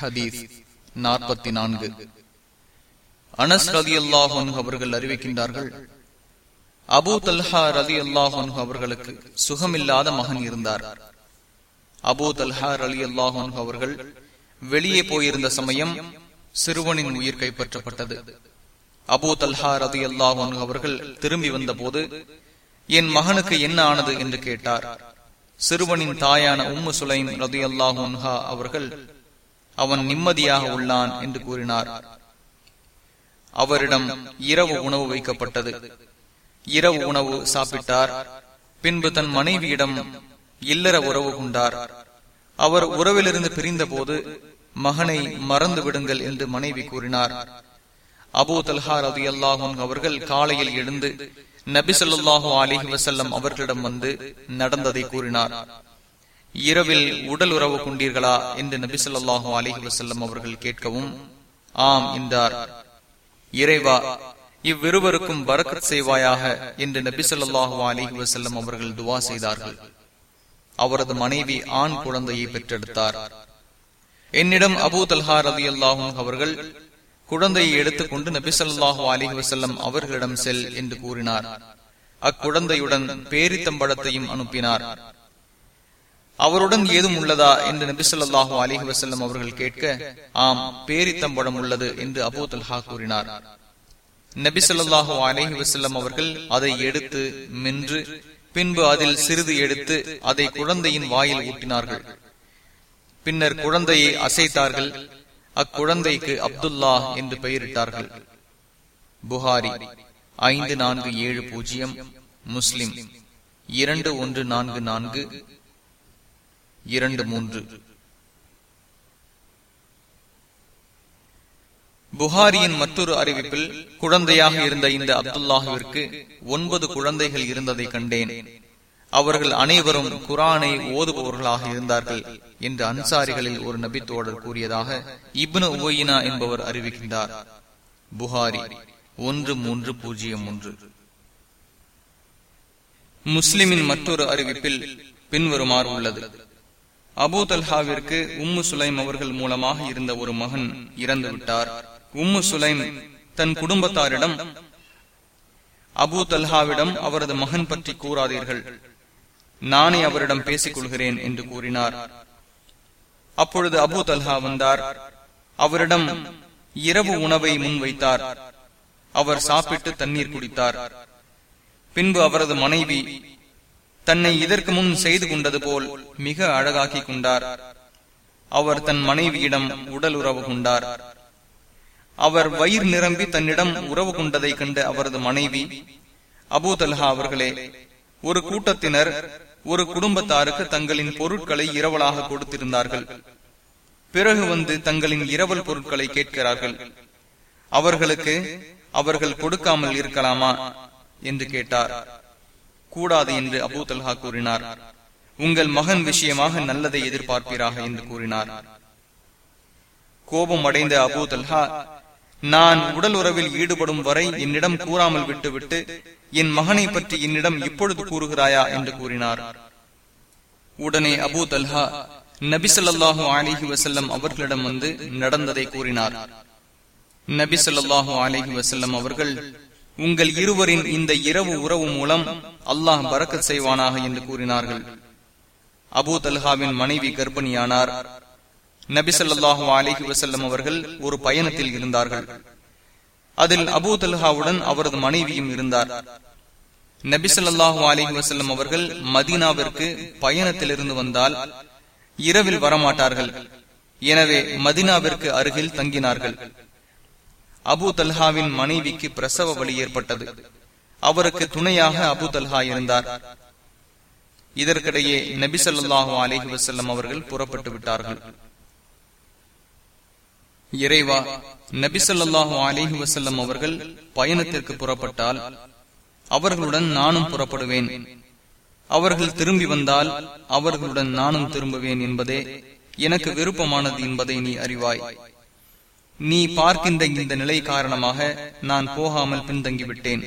ஹதீஸ் நாற்பத்தி நான்கு அனஸ் ரதி அல்லாஹன் அவர்கள் அறிவிக்கின்றார்கள் அபு தல்ஹா ரதி அல்லாஹன் அவர்களுக்கு சுகமில்லாத மகன் இருந்தார். அபு தல்ஹா ரலி அல்லாஹன் அவர்கள் வெளியே போயிருந்த சமயம் சிறுவனின் உயிர் கைப்பற்றப்பட்டது. அபு தல்ஹா ரதி அல்லாஹன் அவர்கள் திரும்பி வந்தபோது என் மகனுக்கு என்ன ஆனது? என்று கேட்டார். சிறுவனின் தாயான உம்மு சுலைம் ரதி அல்லாஹன்ஹா அவர்கள் அவன் நிம்மதியாக உள்ளான் என்று கூறினார். அவரிடம் இரவு உணவு வைக்கப்பட்டது. இரவு உணவு சாப்பிட்டார். பின்பு தன் மனைவியிடம் இல்லற உறவு கொண்டார். அவர் உறவிலிருந்து பிரிந்த போது மகனை மறந்து விடுங்கள் என்று மனைவி கூறினார். அபு தல்ஹா ரவி அல்லாஹன் அவர்கள் காலையில் எழுந்து நபி சொல்லாஹு அலிஹி வசல்லம் அவர்களிடம் வந்து நடந்ததை கூறினார். இரவில் உடல் உறவு கொண்டீர்களா என்று நபி சொல்லாஹு அலிஹி வசல்லம் அவர்கள் கேட்கவும் ஆம் என்றார் இறைவா இவ்விருவருக்கும் பரக்கத் செய்வாயாக என்று நபி சொல்லாஹு அலிஹி வசல்லம் அவர்கள் துவா செய்தார்கள். அவரது மனைவி ஆண் குழந்தையை பெற்றெடுத்தார். என்னிடம் அபு தல்ஹா ரவி அல்லாஹும் அவர்கள் குழந்தையை எடுத்துக்கொண்டு நபி சொல்லாஹு அலிஹி வசல்லம் அவர்களிடம் செல் என்று கூறினார். அக்குழந்தையுடன் பேரித்தம்படத்தையும் அனுப்பினார். அவருடன் ஏதும் உள்ளதா என்று நபி சொல்லாஹு அலிஹி வசல்லம் அவர்கள் கேட்க ஆம் பேரித்தம்பழம் உள்ளது என்று அபு தல்ஹா கூறினார். நபி சொல்லாஹு அலிஹி வசல்லம் அவர்கள் அதை எடுத்து மென்று பின்பு அதில் சிறிது எடுத்து அதை குழந்தையின் வாயில் ஊட்டினார்கள். பின்னர் குழந்தையை அசைத்தார்கள். அக்குழந்தைக்கு அப்துல்லா என்று பெயரிட்டார்கள். புகாரி ஐந்து நான்கு ஏழு பூஜ்ஜியம் முஸ்லிம் இரண்டு ஒன்று நான்கு நான்கு இரண்டு மூன்று. புகாரியின் மற்றொரு அறிவிப்பில் குழந்தையாக இருந்த இந்த அப்துல்லாஹுவிற்கு ஒன்பது குழந்தைகள் இருந்ததை கண்டேன். அவர்கள் அனைவரும் குரானை ஓதுபவர்களாக இருந்தார்கள் என்று அன்சாரிகளில் ஒரு நபித்தோழர் கூறியதாக இப்னு உவையினா என்பவர் அறிவிக்கின்றார். புகாரி ஒன்று மூன்று பூஜ்ஜியம் ஒன்று. முஸ்லிமின் மற்றொரு அறிவிப்பில் பின்வருமாறு உள்ளது. அபு தல்ஹாவிற்கு உம்மு சுலைம் அவர்கள் மூலமாக இருந்த ஒரு மகன் இறந்து விட்டார் உம்மு சுலைம் தன் குடும்பத்தாரிடம் அபூ தல்ஹாவிடம் அவரது மகன் பற்றி கூறாதீர்கள். நானே அவரிடம் பேசிக் கொள்கிறேன் என்று கூறினார். அப்பொழுது அபு தல்ஹா வந்தார். அவரிடம் இரவு உணவை முன்வைத்தார். அவர் சாப்பிட்டு தண்ணீர் குடித்தார். பின்பு அவரது மனைவி தன்னை இதற்கு முன் செய்து கொண்டது போல் மிக அழகாக்கி கொண்டார். அவர் தன் மனைவியிடம் உடல் உறவு கொண்டார். அவர் வயிறு நிரம்பி தன்னிடம் உறவு கொண்டதை கண்ட அவரது மனைவி அபுதல்ஹா அவர்களே ஒரு கூட்டத்தினர் ஒரு குடும்பத்தாருக்கு தங்களின் பொருட்களை இரவலாக கொடுத்திருந்தார்கள். பிறகு வந்து தங்களின் இரவல் பொருட்களை கேட்கிறார்கள். அவர்களுக்கு அவர்கள் கொடுக்காமல் இருக்கலாமா? என்று கேட்டார். கூடாது என்று அபு தல்ஹா கூறினார். உங்கள் மகன் விஷயமாக நல்லதை எதிர்பார்ப்பீராக என்று கூறினார். கோபம் அடைந்த அபு தல்ஹா நான் உடல் உறவில் ஈடுபடும் வரை என்னிடம் கூறாமல் விட்டுவிட்டு என் மகனை பற்றி என்னிடம் இப்பொழுது கூறுகிறாயா? என்று கூறினார். உடனே அபு தல்ஹா நபிசல்லாஹு அலிஹி வசல்லம் அவர்களிடம் வந்து நடந்ததை கூறினார். நபிசல்லாஹு அலிஹி வசல்லம் அவர்கள் உங்கள் இருவரின் இந்த இரவு உறவு மூலம் அல்லாஹ் பறக்க செய்வானாக என்று கூறினார்கள். அபு தல்ஹாவின் மனைவி கர்ப்பிணியானார். நபிசல்லாஹு அலிஹி வசல்லம் அவர்கள் ஒரு பயணத்தில் இருந்தார்கள். அதில் அபு தல்ஹாவுடன் அவரது மனைவியும் இருந்தார். நபிசல்லாஹு அலிஹி வசல்லம் அவர்கள் மதீனாவிற்கு பயணத்திலிருந்து வந்தால் இரவில் வரமாட்டார்கள். எனவே மதினாவிற்கு அருகில் தங்கினார்கள். அபு தல்ஹாவின் மனைவிக்கு பிரசவ வழி ஏற்பட்டது. அவருக்கு துணையாக அபு தல்ஹா இருந்தார். இதற்கிடையே நபிசல்லாஹு அலஹி வசல்லம் அவர்கள் புறப்பட்டு விட்டார்கள். இறைவா நபிசல்லாஹு அலஹி வசல்லம் அவர்கள் பயணத்திற்கு புறப்பட்டால் அவர்களுடன் நானும் புறப்படுவேன். அவர்கள் திரும்பி வந்தால் அவர்களுடன் நானும் திரும்புவேன் என்பதே எனக்கு விருப்பமானது என்பதை நீ அறிவாய். நீ பார்க்கின்ற இந்த நிலை காரணமாக நான் போகாமல் பின்தங்கிவிட்டேன்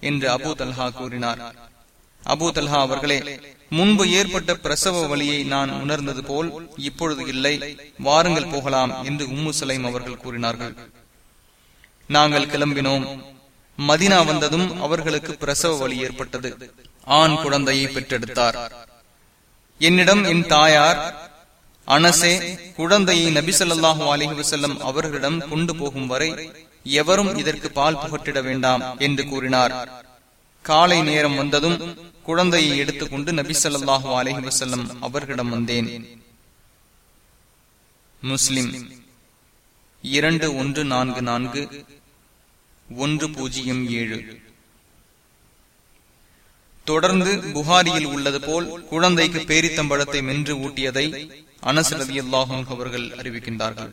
என்று அபு தல்ஹா கூறினார். அபு தல்ஹா அவர்களே முன்பு ஏற்பட்ட பிரசவ வழியை நான் உணர்ந்தது போல் இப்பொழுது இல்லை. வாருங்கள் போகலாம் என்று உம்மு சலைம் அவர்கள் கூறினார்கள். நாங்கள் கிளம்பினோம். மதினா வந்ததும் அவர்களுக்கு பிரசவ வழி ஏற்பட்டது. ஆண் குழந்தையை பெற்றெடுத்தார். என்னிடம் என் தாயார் அனசே குழந்தையை நபிசல்லாஹு அலஹி வசல்லம் அவர்களிடம் கொண்டு போகும் வரை எவரும் இதற்கு பால் புகட்டிட வேண்டாம் என்று கூறினார். காலை நேரம் வந்ததும் குழந்தையை எடுத்துக்கொண்டு நபி சொல்லாஹு அலஹி வசல்லம் அவர்களிடம் வந்தேன். முஸ்லிம் இரண்டு ஒன்று நான்கு நான்கு ஒன்று பூஜ்ஜியம் ஏழு. தொடர்ந்து புகாரியில் உள்ளது போல் குழந்தைக்கு பேரித்தம்பழத்தை மென்று ஊட்டியதை அனசரதி அல்லாஹும் அவர்கள் அறிவிக்கின்றார்கள்.